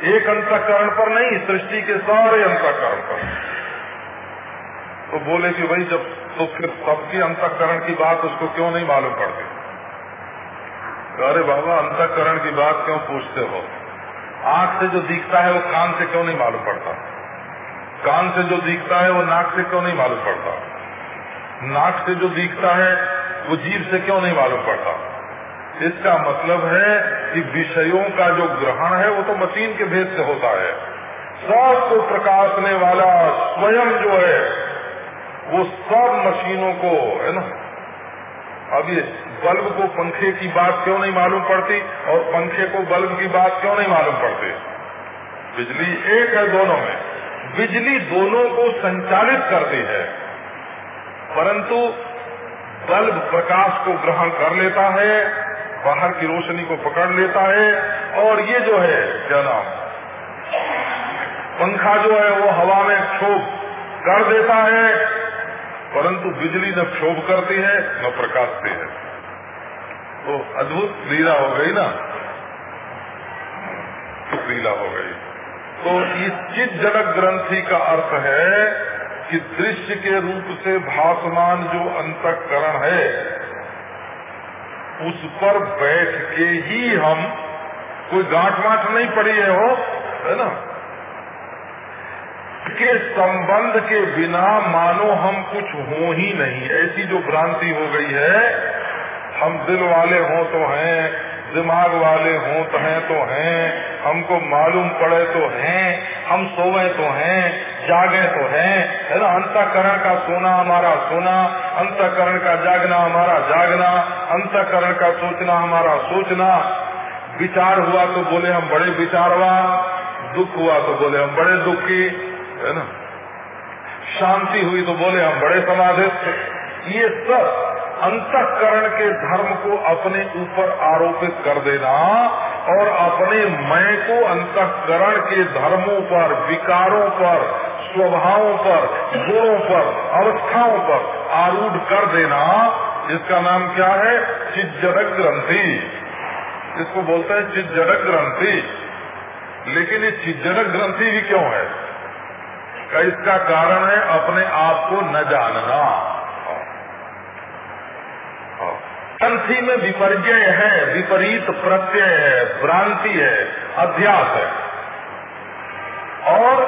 एक अंतकरण पर नहीं, सृष्टि के सारे अंतकरण पर। तो बोले कि भाई जब तो फिर सबकी अंतकरण की बात उसको क्यों नहीं मालूम पड़ती? अरे बाबा, अंतकरण की बात क्यों पूछते हो? आँख से जो दिखता है वो कान से क्यों नहीं मालूम पड़ता? कान से जो दिखता है वो नाक से क्यों नहीं मालूम पड़ता? नाक से जो दिखता है वो जीव से क्यों नहीं मालूम पड़ता? इसका मतलब है कि विषयों का जो ग्रहण है, वो तो मशीन के भेद से होता है। सबको प्रकाशने वाला स्वयं जो है, वो सब मशीनों को, है ना? अब ये बल्ब को पंखे की बात क्यों नहीं मालूम पड़ती और पंखे को बल्ब की बात क्यों नहीं मालूम पड़ती? बिजली एक है दोनों में। बिजली दोनों को संचालित करती है। परंतु बल्ब प्रकाश को ग्रहण कर लेता है बाहर की रोशनी को पकड़ लेता है और ये जो है, क्या नाम? पंखा जो है, वो हवा में क्षोभ कर देता है, परंतु बिजली न क्षोभ करती है, न प्रकाशती है। तो अद्भुत लीला हो गई ना? लीला हो गई। तो इस चित जनक ग्रंथि का अर्थ है कि दृश्य के रूप से भासमान जो अंतकरण है उस पर बैठ के ही हम कोई गांठ वाठ नहीं पड़ी है हो है ना? के संबंध के बिना मानो हम कुछ हो ही नहीं। ऐसी जो भ्रांति हो गई है, हम दिल वाले हों तो हैं। दिमाग वाले हों तो हैं तो हैं, हमको मालूम पड़े तो हैं, हम सोवे तो हैं, जागे तो हैं। है ना? अंतकरण का सोना हमारा सोना, अंतकरण का जागना हमारा जागना, अंतकरण का सोचना हमारा सोचना। विचार हुआ तो बोले हम बड़े विचारवान, दुख हुआ तो बोले हम बड़े दुखी, है ना? शांति हुई तो बोले हम बड़े समाधित ये सब अंतकरण के धर्म को अपने ऊपर आरोपित कर देना और अपने मैं को अंतकरण के धर्मों पर, विकारों पर, स्वभावों पर, गुणों पर, अवस्थाओं पर आरूढ़ कर देना। इसका नाम क्या है? चिज्जड़क ग्रंथि इसको बोलते हैं चिज्जड़क ग्रंथि लेकिन ये चिज्जड़क ग्रंथि भी क्यों है? का इसका कारण है? अपने आप को न जानना। ग्रंथि में विपर्जय है, विपरीत प्रत्यय है, भ्रांति है, अध्यास है। और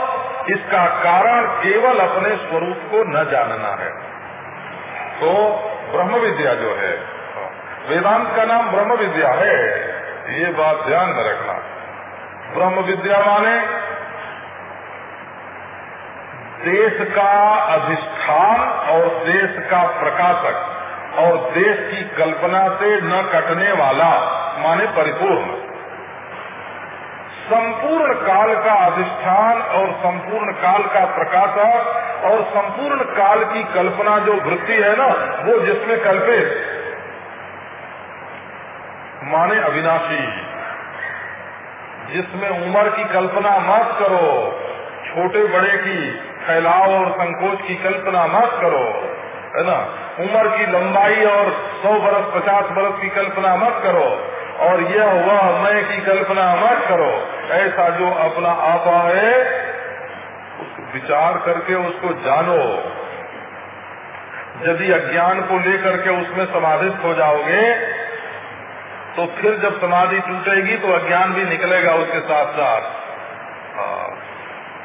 इसका कारण केवल अपने स्वरूप को न जानना है। तो ब्रह्म विद्या जो है, वेदांत का नाम ब्रह्म विद्या है, ये बात ध्यान में रखना। ब्रह्म विद्या माने देश का अधिष्ठान और देश का प्रकाशक। और देश की कल्पना से न कटने वाला, माने परिपूर्ण। संपूर्ण काल का अधिष्ठान और संपूर्ण काल का प्रकाशक और संपूर्ण काल की कल्पना जो वृत्ति है ना, वो जिसमें कल्पित। माने अविनाशी, जिसमें उम्र की कल्पना मत करो, छोटे बड़े की फैलाव और संकोच की कल्पना मत करो, है ना? उम्र की लंबाई और सौ बरस पचास बरस की कल्पना मत करो। और यह वह मैं की कल्पना मत करो। ऐसा जो अपना आपा है उसको विचार करके उसको जानो। यदि अज्ञान को लेकर के उसमें समाधित हो जाओगे तो फिर जब समाधि टूटेगी तो अज्ञान भी निकलेगा उसके साथ साथ हाँ,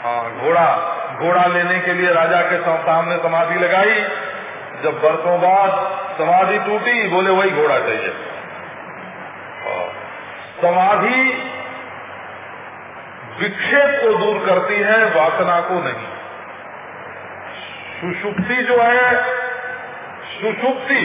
हाँ घोड़ा घोड़ा लेने के लिए राजा के सामने समाधि लगाई। जब बरसों बाद समाधि टूटी, बोले वही घोड़ा चाहिए समाधि विक्षेप को दूर करती है, वासना को नहीं। सुषुप्ति जो है, सुषुप्ति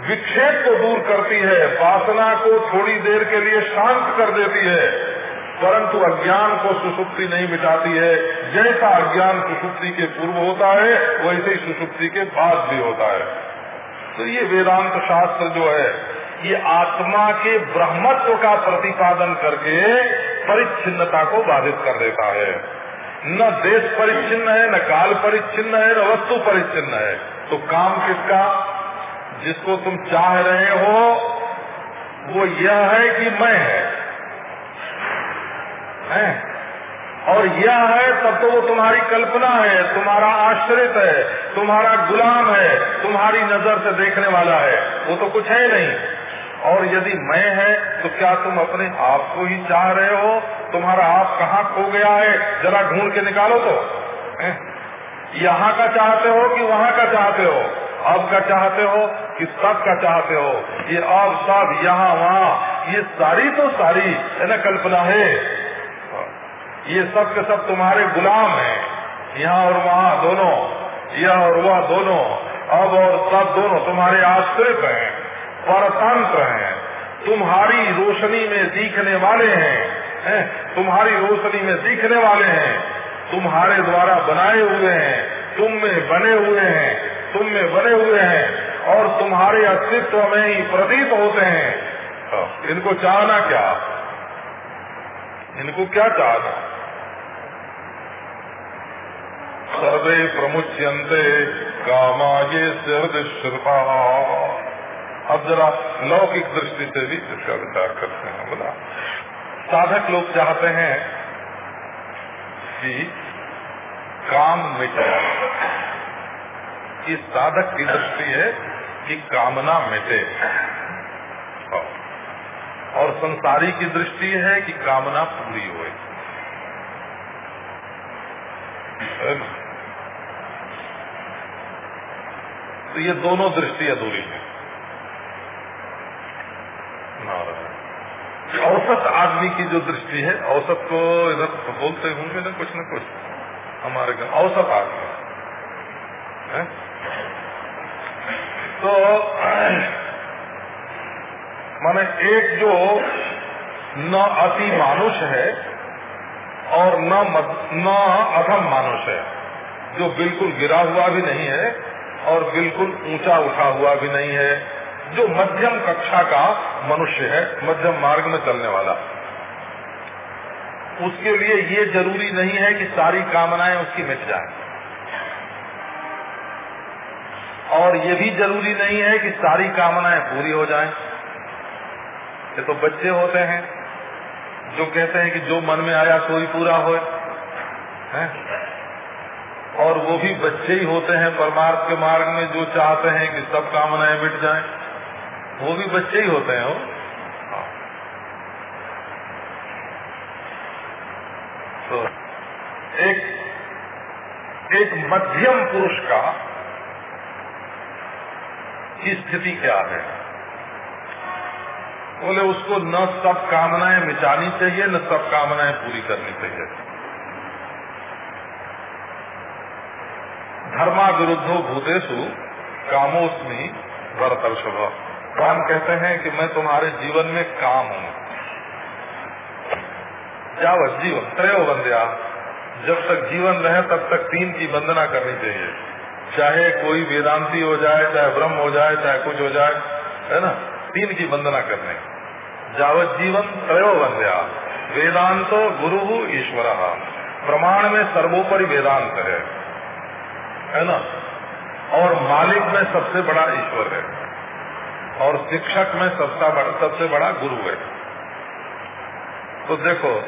विक्षेप को दूर करती है, वासना को थोड़ी देर के लिए शांत कर देती है। परंतु अज्ञान को सुसुप्ति नहीं मिटाती है। जैसा अज्ञान सुसुप्ति के पूर्व होता है, वैसे ही सुसुप्ति के बाद भी होता है। तो ये वेदांत शास्त्र जो है, ये आत्मा के ब्रह्मत्व का प्रतिपादन करके परिच्छिन्नता को बाधित कर देता है। न देश परिच्छिन्न है, न काल परिच्छिन्न है, न वस्तु परिच्छिन्न है। तो काम किसका? जिसको तुम चाह रहे हो, वो यह है कि मैं है। हैं? और यह है, तब तो वो तुम्हारी कल्पना है, तुम्हारा आश्रित है, तुम्हारा गुलाम है, तुम्हारी नज़र से देखने वाला है। वो तो कुछ है नहीं। और यदि मैं है तो क्या तुम अपने आप को ही चाह रहे हो? तुम्हारा आप कहाँ खो गया है? जरा ढूंढ के निकालो तो। यहाँ का चाहते हो कि वहाँ का चाहते हो? अब का चाहते हो कि सब का चाहते हो? ये अब सब यहाँ, वहाँ। ये सारी तो सारी, है ना, कल्पना है। ये सब के सब तुम्हारे गुलाम हैं। यहाँ और वहाँ दोनों यह और वह दोनों अब और सब दोनों तुम्हारे आश्रित हैं परतंत्र हैं। तुम्हारी रोशनी में दिखने वाले हैं है? तुम्हारी रोशनी में दिखने वाले हैं। तुम्हारे द्वारा बनाए हुए हैं तुम में बने हुए हैं तुम में बने हुए हैं और तुम्हारे अस्तित्व में ही प्रतीत होते हैं। हाँ, इनको चाहना क्या? इनको क्या चाहना? सर्वे प्रमुच्यंते कामाये श्रपा अब जरा लौकिक दृष्टि से भी इसका विचार करते हैं, बोला। साधक लोग चाहते हैं कि काम मिटे इस साधक की दृष्टि है कि कामना मिटे। और संसारी की दृष्टि है कि कामना पूरी होए तो ये दोनों दृष्टि अधूरी है। औसत आदमी की जो दृष्टि है, औसत को इधर तो बोलते होंगे ना, कुछ न कुछ। हमारे घर औसत आदमी है? तो माने एक जो न अति मानुष है और न न अधम मानुष है जो बिल्कुल गिरा हुआ भी नहीं है और बिल्कुल ऊँचा उठा हुआ भी नहीं है, जो मध्यम कक्षा का मनुष्य है, मध्यम मार्ग में चलने वाला। उसके लिए ये ज़रूरी नहीं है कि सारी कामनाएँ उसकी मिट जाए। और ये भी ज़रूरी नहीं है कि सारी कामनाएँ पूरी हो जाएँ। ये तो बच्चे होते हैं। जो कहते हैं कि जो मन में आया कोई पूरा हो? और वो भी बच्चे ही होते हैं परमार्थ के मार्ग में जो चाहते हैं कि सब कामनाएँ मिट जाएँ, वो भी बच्चे ही होते हैं वो तो एक एक मध्यम पुरुष का की स्थिति क्या है? बोले, उसको न सब कामनाएँ मिटानी चाहिए, न सब कामनाएँ पूरी करनी चाहिए। धर्मा विरुद्धो भूतेशु कामोस्मी भरतर्षभ। काम कहते हैं कि मैं तुम्हारे जीवन में काम हूँ। जाओ जीवन, त्रयो बंध्या जब तक जीवन रहे, तब तक तीन की वंदना करनी चाहिए। चाहे कोई वेदांती हो जाए, चाहे ब्रह्म हो जाए, चाहे कुछ हो जाए, है ना? तीन की वंदना करने। जावत जीवन त्रयो वंद्या। वेदांत गुरु ईश्वर। प्रमाण में सर्वोपरि वेदांत है। है ना? और मालिक में सबसे बड़ा ईश्वर है। और शिक्षक में सबसे बड़ा सबसे बड़ा गुरु है। तो देखो,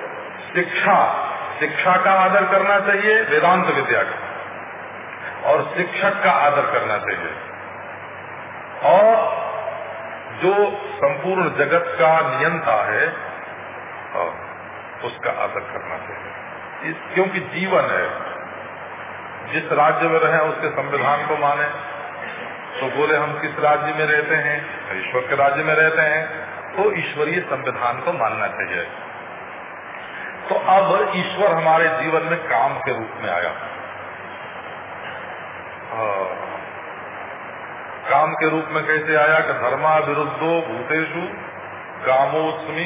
शिक्षा शिक्षा का आदर करना चाहिए वेदांत विद्या का। और शिक्षक का आदर करना चाहिए। और जो संपूर्ण जगत का नियंता है उसका आदर करना चाहिए। क्योंकि जीवन है, जिस राज्य में रहे, उसके संविधान को माने। तो बोले, हम किस राज्य में रहते हैं? ईश्वर के राज्य में रहते हैं। तो ईश्वरीय संविधान को मानना चाहिए। तो अब ईश्वर हमारे जीवन में काम के रूप में आया। काम के रूप में कैसे आया कि धर्मा विरुद्धो भूतेषु कामोस्मी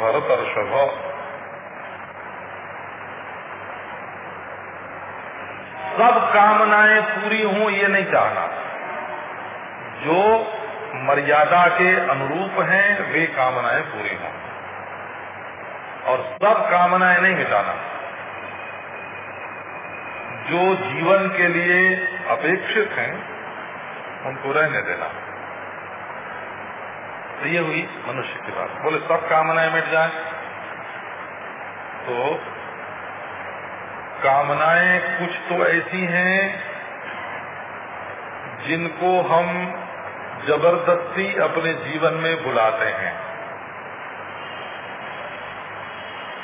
भरतर्षभ। सब कामनाएँ पूरी हों ये नहीं चाहना। जो मर्यादा के अनुरूप हैं, वे कामनाएँ पूरी हों। और सब कामनाएँ नहीं मिटाना। जो जीवन के लिए अपेक्षित हैं उनको रहने देना। तो ये हुई मनुष्य की बात। बोले, सब कामनाएँ मिट जाए। तो कामनाएँ कुछ तो ऐसी हैं जिनको हम ज़बरदस्ती अपने जीवन में बुलाते हैं।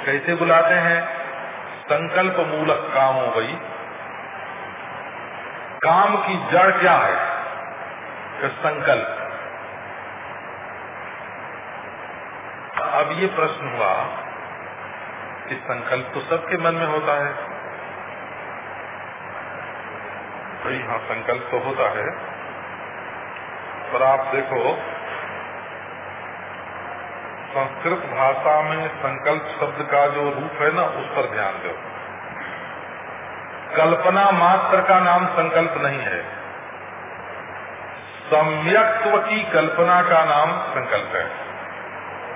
कैसे बुलाते हैं? संकल्प मूलक काम हो गई काम की जड़ क्या है? संकल्प। अब ये प्रश्न हुआ कि संकल्प तो सबके मन में होता है। भाई हाँ संकल्प तो होता है, पर आप देखो, संस्कृत भाषा में संकल्प शब्द का जो रूप है ना, उस पर ध्यान दो। कल्पना मात्र का नाम संकल्प नहीं है। सम्यक्त्व की कल्पना का नाम संकल्प है,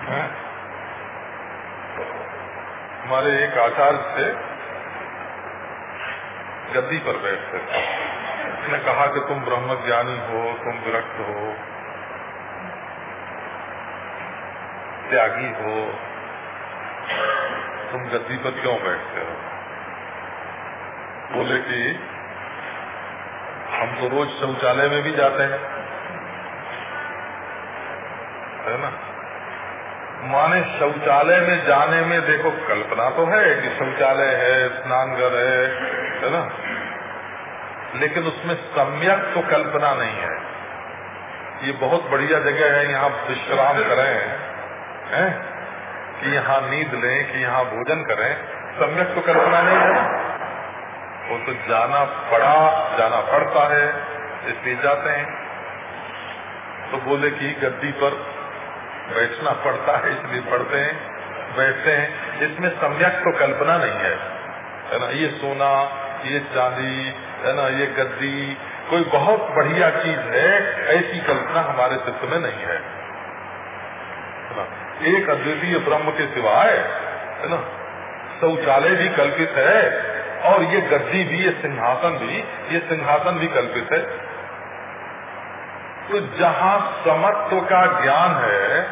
है? हमारे एक आचार्य थे गद्दी पर बैठते थे। उसने कहा कि तुम ब्रह्म ज्ञानी हो तुम विरक्त हो त्यागी हो तुम गद्दी पर क्यों बैठते हो? बोले कि हम तो रोज शौचालय में भी जाते हैं। है ना? माने शौचालय में जाने में देखो कल्पना तो है कि शौचालय है स्नान घर है है ना? लेकिन उसमें सम्यक तो कल्पना नहीं है। ये बहुत बढ़िया जगह है, यहाँ विश्राम करें, हैं? कि यहाँ नींद लें, कि यहाँ भोजन करें। सम्यक तो कल्पना नहीं है वो तो जाना पड़ा, जाना पड़ता है, इसलिए जाते हैं। तो बोले कि गद्दी पर बैठना पड़ता है, इसलिए पढ़ते हैं, बैठते हैं। इसमें सम्यक तो कल्पना नहीं है। है ना, ये सोना, ये चांदी, है ना, ये गद्दी, कोई बहुत बढ़िया चीज़ है, ऐसी कल्पना हमारे चित्त में नहीं है। ना, एक अद्वितीय ब्रह्म के सिवाय, है ना, शौचालय भी कल्पित है, और ये गद्दी भी, ये सिंहासन भी, ये सिंहासन भी कल्पित है। तो जहाँ समत्व का ज्ञान है,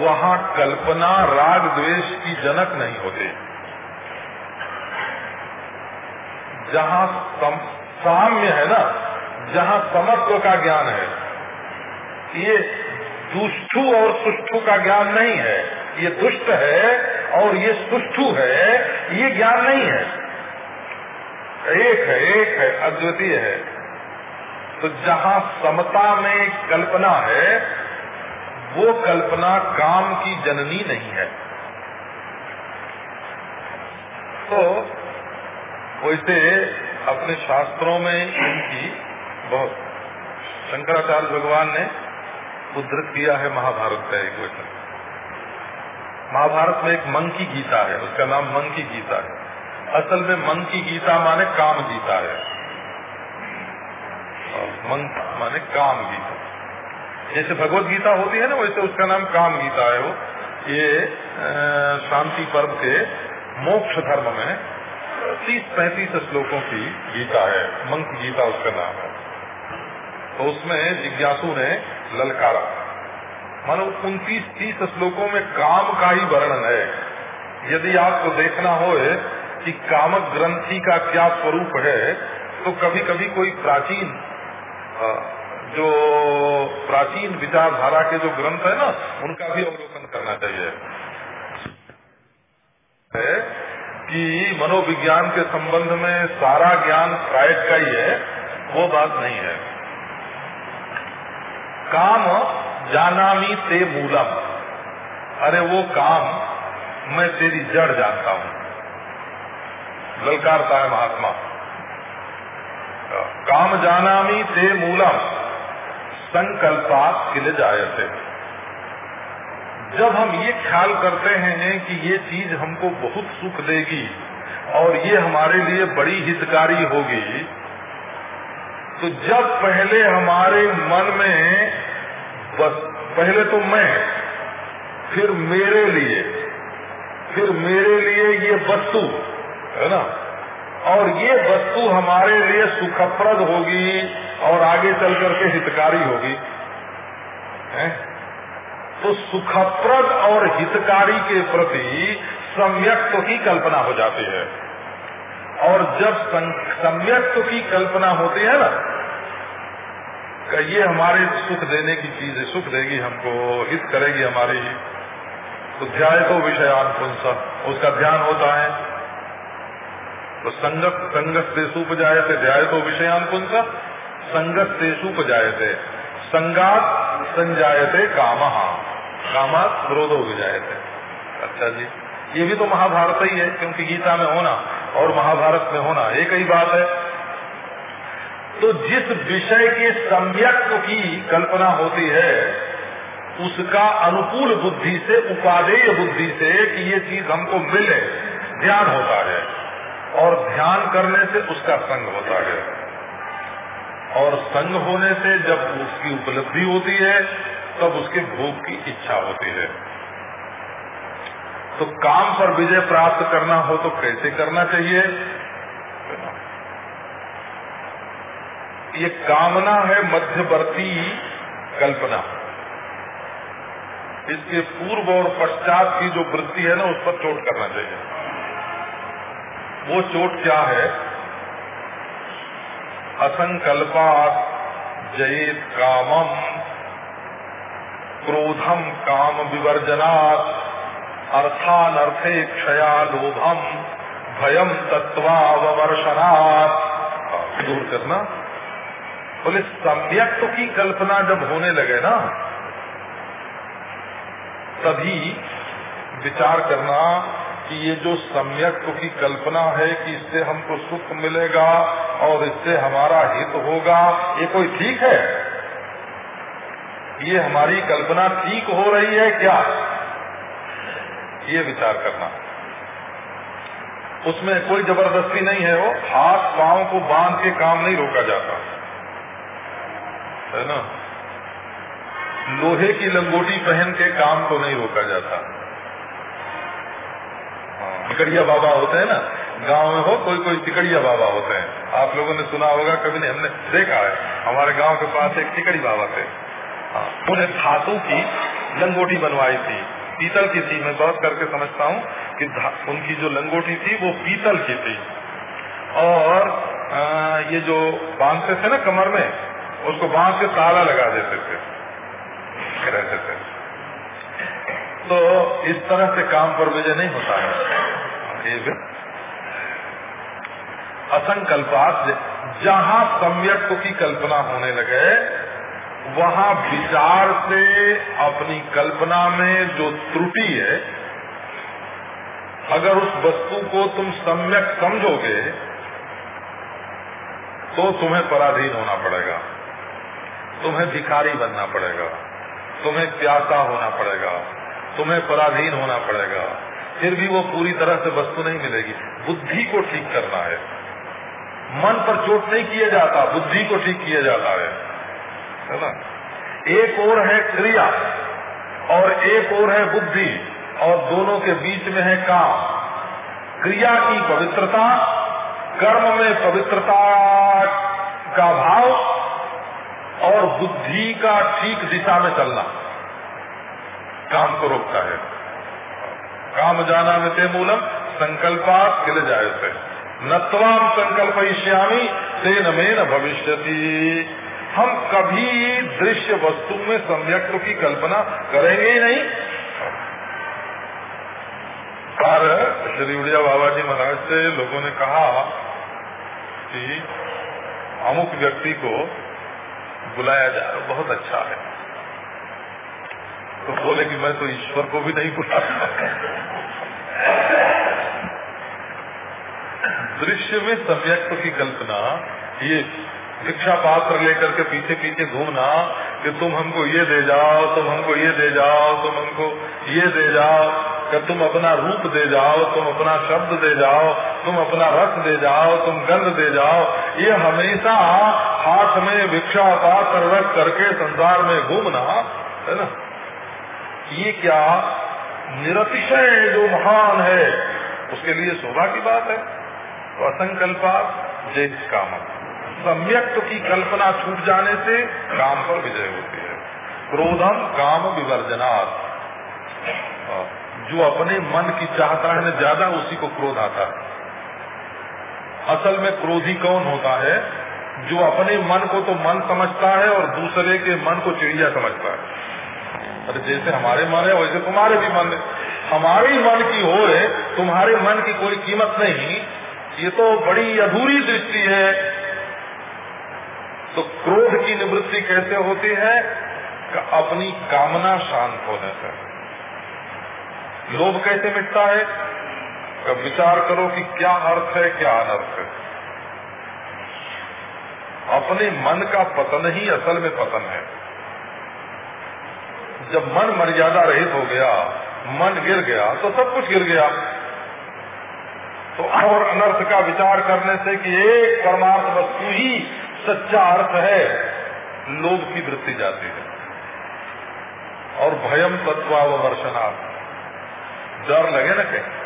वहाँ कल्पना राग द्वेष की जनक नहीं होती। जहाँ साम्य है ना, जहाँ समत्व का ज्ञान है, ये दुष्टु और सुष्ठु का ज्ञान नहीं है। ये दुष्ट है और ये सुष्ठु है, ये ज्ञान नहीं है। एक है एक है, अद्वितीय है। तो जहाँ समता में कल्पना है, वो कल्पना काम की जननी नहीं है। तो वैसे अपने शास्त्रों में इनकी बहुत, शंकराचार्य भगवान ने उद्धृत किया है महाभारत का एक वचन। महाभारत में एक मन की गीता है, उसका नाम मन की गीता है। असल में मन की गीता माने काम गीता है। मन माने काम गीता। जैसे भगवत गीता होती है ना, वैसे उसका नाम काम गीता है वो। ये शांति पर्व के मोक्ष धर्म में तीस पैंतीस श्लोकों की गीता है। मंक गीता उसका नाम है। तो उसमें जिज्ञासु ने ललकारा। मानो उनतीस, तीस श्लोकों में काम का ही वर्णन है। यदि आपको देखना हो कि कामक ग्रंथि का क्या स्वरूप है तो कभी कभी कोई प्राचीन जो प्राचीन विचारधारा के जो ग्रंथ है ना, उनका भी अवलोकन करना चाहिए। है कि मनोविज्ञान के संबंध में सारा ज्ञान फ्राइड का ही है, वो बात नहीं है। काम जानामी ते मूलम। अरे वो काम मैं तेरी जड़ जानता हूँ। ललकारता है महात्मा। काम जानामी ते मूलम। संकल्पात किले जायते। जब हम ये ख्याल करते हैं कि ये चीज़ हमको बहुत सुख देगी और ये हमारे लिए बड़ी हितकारी होगी तो जब पहले हमारे मन में बस, पहले तो मैं, फिर मेरे लिए, फिर मेरे लिए ये वस्तु, है ना? और ये वस्तु हमारे लिए सुखप्रद होगी और आगे चल करके हितकारी होगी? तो सुखप्रद और हितकारी के प्रति सम्यक्त की कल्पना हो जाती है। और जब सम्यक्त की कल्पना होती है ना ये हमारे सुख देने की चीज़ है, सुख देगी हमको, हित करेगी हमारी तो ध्याय तो विषयान पुंस उसका ध्यान होता है। तो संगत संगत से उपजाए थे ध्याय तो विषयान पुंस संगत से उपजाए थे संगात संजाए थे काम। कामात क्रोधो विजाए थे अच्छा जी, ये भी तो महाभारत ही है, क्योंकि गीता में होना और महाभारत में होना एक ही बात है। तो जिस विषय के सम्यक की कल्पना होती है, उसका अनुकूल बुद्धि से, उपादेय बुद्धि से कि ये चीज़ हमको मिले, ध्यान होता है। और ध्यान करने से उसका संग होता है। और संग होने से जब उसकी उपलब्धि होती है, तब उसके भोग की इच्छा होती है। तो काम पर विजय प्राप्त करना हो तो कैसे करना चाहिए? ये कामना है मध्यवर्ती कल्पना। इसके पूर्व और पश्चात की जो वृत्ति है ना, उस पर चोट करना चाहिए। वो चोट क्या है? असंकल्पात जयेत कामम, क्रोधम काम विवर्जनात्, अर्थानर्थे क्षया लोभम भयम तत्वावमर्शनात् दूर करना बोले सम्यक्त की कल्पना जब होने लगे ना, तभी विचार करना कि ये जो सम्यक्त की कल्पना है कि इससे हमको सुख मिलेगा और इससे हमारा हित होगा, ये कोई ठीक है? ये हमारी कल्पना ठीक हो रही है क्या? ये विचार करना। उसमें कोई ज़बरदस्ती नहीं है वो। हाथ पाँव को बाँध के काम नहीं रोका जाता। है ना? लोहे की लंगोटी पहन के काम को नहीं रोका जाता। टिकड़िया बाबा होते हैं ना गाँव में हो कोई कोई टिकड़िया बाबा होते हैं। आप लोगों ने सुना होगा कभी नहीं हमने देखा है। हमारे गाँव के पास एक टिकड़ी बाबा थे। हाँ, उन्हें धातु की लंगोटी बनवाई थी। पीतल की थी। मैं बहुत करके समझता हूँ कि उनकी जो लंगोटी थी वो पीतल की थी। और आ, ये जो बांधते थे ना कमर में उसको बाँध के ताला लगा देते थे। रहते थे। तो इस तरह से काम पर विजय नहीं होता है। असंकल्पात जहाँ सम्यक की कल्पना होने लगे, वहाँ विचार से अपनी कल्पना में जो त्रुटि है, अगर उस वस्तु को तुम सम्यक समझोगे तो तुम्हें पराधीन होना पड़ेगा। तुम्हें भिखारी बनना पड़ेगा। तुम्हें प्यासा होना पड़ेगा। तुम्हें पराधीन होना पड़ेगा। फिर भी वो पूरी तरह से वस्तु नहीं मिलेगी। बुद्धि को ठीक करना है। मन पर चोट नहीं किया जाता, बुद्धि को ठीक किया जाता है। है ना? एक और है क्रिया और एक और है बुद्धि, और दोनों के बीच में है काम। क्रिया की पवित्रता, कर्म में पवित्रता का भाव, और बुद्धि का ठीक दिशा में चलना। काम को रोकता है। काम जाना में ते मूलम, संकल्पात किल जाए से नत्वाम संकल्प श्यामी तेन में न हम कभी दृश्य वस्तु में सम्यक्त की कल्पना करेंगे ही नहीं। पर श्री उड़िया बाबा जी महाराज से लोगों ने कहा कि अमुक व्यक्ति को बुलाया जा रहा बहुत अच्छा है। तो बोले कि मैं तो ईश्वर को भी नहीं बुला दृश्य में सम्यक्त की कल्पना, ये शिक्षा पात्र लेकर के पीछे पीछे घूमना कि तुम हमको ये दे जाओ, तुम हमको ये दे जाओ, तुम हमको ये दे जाओ, कि तुम अपना रूप दे जाओ, तुम अपना शब्द दे जाओ, तुम अपना रस दे जाओ, तुम गंध दे जाओ। ये हमेशा हाथ में भिक्षा पात्र रख करके संसार में घूमना, है ना? ये क्या निरतिशय जो महान है? उसके लिए शोभा की बात है। तो असंकल्पा जय कामक सम्यक्त की कल्पना छूट जाने से काम पर विजय होती है। क्रोधम काम विवर्जनात्। जो अपने मन की चाहता है, ज़्यादा उसी को क्रोध आता है। असल में क्रोधी कौन होता है? जो अपने मन को तो मन समझता है और दूसरे के मन को चिड़िया समझता है। अरे जैसे हमारे मन है, वैसे तुम्हारे भी मन है। हमारे ही मन की हो, तुम्हारे मन की कोई कीमत नहीं। ये तो बड़ी अधूरी दृष्टि है। तो क्रोध की निवृत्ति कैसे होती है? कि अपनी कामना शांत होने से लोभ कैसे मिटता है? कब विचार करो कि क्या अर्थ है, क्या अनर्थ है। अपने मन का पतन ही असल में पतन है। जब मन मर्यादा रहित हो गया, मन गिर गया तो सब कुछ गिर गया। तो और अनर्थ का विचार करने से कि एक परमार्थ वस्तु ही सच्चा अर्थ है, लोभ की वृत्ति जाती है। और भयम तत्वावर्षणा डर लगे ना कहीं?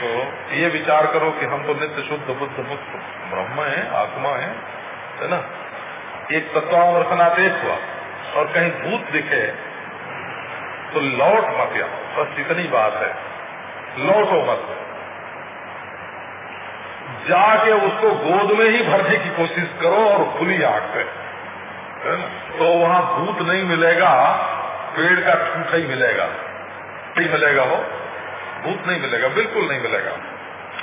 तो ये विचार करो कि हम तो नित्य शुद्ध, बुद्ध मुक्त ब्रह्म है, आत्मा है है ना? एक तत्वावर्षणापेक्ष हुआ। और कहीं भूत दिखे तो लौट मत या बस इतनी बात है। लौटो मत। जाके उसको गोद में ही भरने की कोशिश करो और खुली आग से तो वहाँ भूत नहीं मिलेगा, पेड़ का ठूठा ही मिलेगा। नहीं मिलेगा वो। भूत नहीं मिलेगा, बिल्कुल नहीं मिलेगा।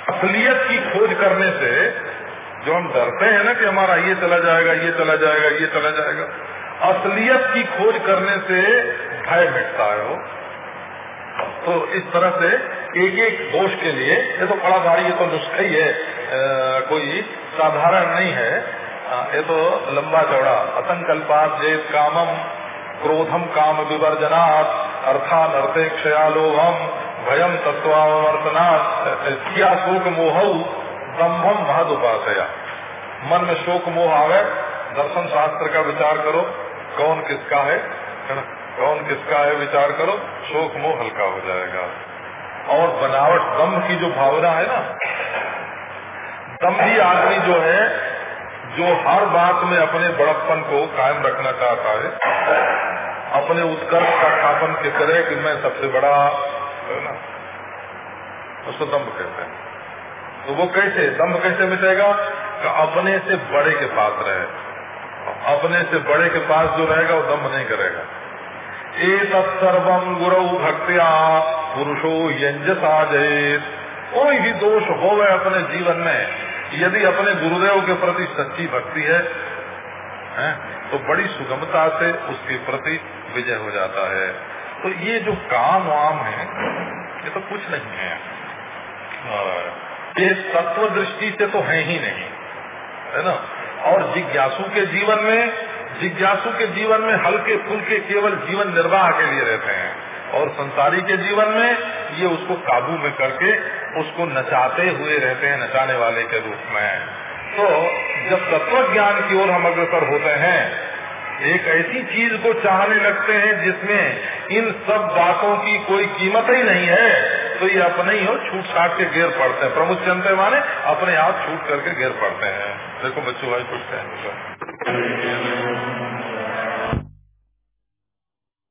असलियत की खोज करने से जो हम डरते हैं ना कि हमारा ये चला जाएगा, ये चला जाएगा, ये चला जाएगा असलियत की खोज करने से भय मिटता है वो। तो इस तरह से एक एक दोष के लिए ये तो बड़ा भारी ये तो नुस्खा ही है आ, कोई साधारण नहीं है। आ, ये तो लंबा चौड़ा असंकल्पात जे कामम क्रोधम काम विवर्जनात् अर्थान अर्थे क्षयालोभम भयम तत्वावर्तनात् किया शोक मोह दम्भम महद उपासया मन में शोक मोह आवे दर्शन शास्त्र का विचार करो कौन किसका है? कौन किसका है विचार करो, शोक मोह हल्का हो जाएगा। और बनावट दम की जो भावना है ना दम दम्भी आदमी जो है, जो हर बात में अपने बड़प्पन को कायम रखना चाहता है, अपने उत्कर्ष का स्थापन के करे कि मैं सबसे बड़ा, है ना? उसको दम्भ कहते हैं। तो वो कैसे? दम्भ कैसे मिटेगा? अपने से बड़े के पास रहे। अपने से बड़े के पास जो रहेगा वो दम्भ नहीं करेगा। एक सर्वम गुरु भक्तिया पुरुषो यंजसा कोई भी दोष हो गए अपने जीवन में यदि अपने गुरुदेव के प्रति सच्ची भक्ति है, है तो बड़ी सुगमता से उसके प्रति विजय हो जाता है। तो ये जो काम वाम है ये तो कुछ नहीं है। ये तत्व दृष्टि से तो है ही नहीं है ना? और जिज्ञासु के जीवन में, जिज्ञासु के जीवन में हल्के फुल्के केवल जीवन निर्वाह के लिए रहते हैं। और संसारी के जीवन में, ये उसको काबू में करके उसको नचाते हुए रहते हैं, नचाने वाले के रूप में। तो जब तत्व ज्ञान की ओर हम अग्रसर होते हैं एक ऐसी चीज़ को चाहने लगते हैं जिसमें इन सब बातों की कोई कीमत ही नहीं है तो ये अपने ही हो छूट छाट के गिर पड़ते हैं। प्रमुख चंद्र माने अपने आप छूट करके गिर पड़ते हैं। देखो बच्चों भाई पूछते हैं।